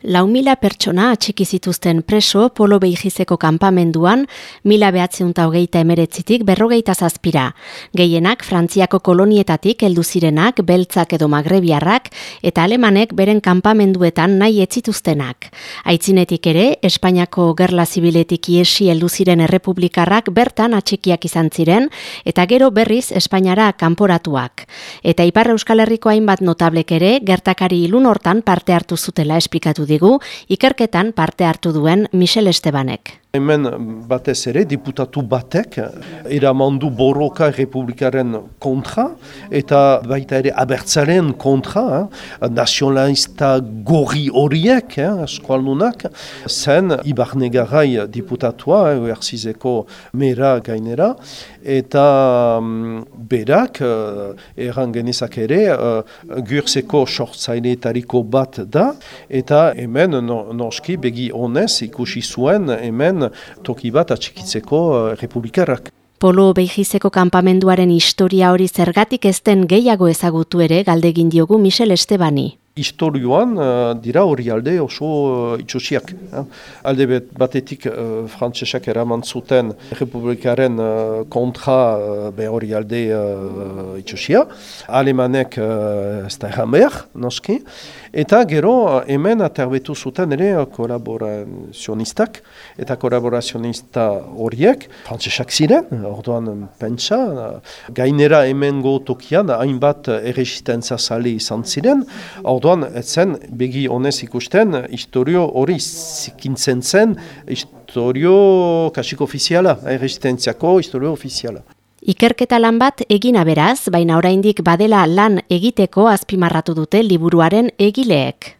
Lau mila pertsona atxiki zituzten preso polo behizeko kanpamenduan mila behatzeunta hogeita emeretzitik berrogeita zazpira. Gehienak Frantziako kolonietatik heldu zirenak, beltzak edo magrebiarrak eta alemanek beren kanpamenduetan nahi etzituztenak. Aitzinetik ere, Espainiako gerla zibiletik iesi heldu ziren errepublikarrak bertan atxikiak izan ziren eta gero berriz Espainiara kanporatuak. Eta Ipar Euskal Herriko hainbat notablek ere, gertakari ilun hortan parte hartu zutela esplikatu digu ikerketan parte hartu duen Michel Estebanek. Hemen batez ere, diputatu batek eramandu borroka republikaren kontra eta baita ere abertzaren kontra, eh, nazionalista gorri horiek, eh, eskualdunak, zen Ibarnegarai diputatua, eh, erzizeko mera gainera, eta um, berak, uh, erran genezak ere, uh, gurzeko sortzaileetariko bat da, eta hemen no, noski begi honez ikusi zuen hemen toki bat atxikitzeko uh, republikarrak. Polo behizeko kanpamenduaren historia hori zergatik ezten gehiago ezagutu ere galdegin diogu Michel Estebani historioan uh, dira hori alde oso uh, itxosiak. Alde batetik uh, frantsesak eraman zuten republikaren uh, kontra uh, be hori alde uh, itxosia. Alemanek uh, ez da erran behar, noski. Eta gero hemen aterbetu zuten ere kolaborazionistak eta kolaborazionista horiek frantsesak ziren, orduan pentsa, gainera hemen tokian hainbat erresistentza zale izan ziren, Orduan, zen, begi honez ikusten, historio hori zikintzen zen, historio kasik ofiziala, erresistentziako historio ofiziala. Ikerketa lan bat egina beraz, baina oraindik badela lan egiteko azpimarratu dute liburuaren egileek.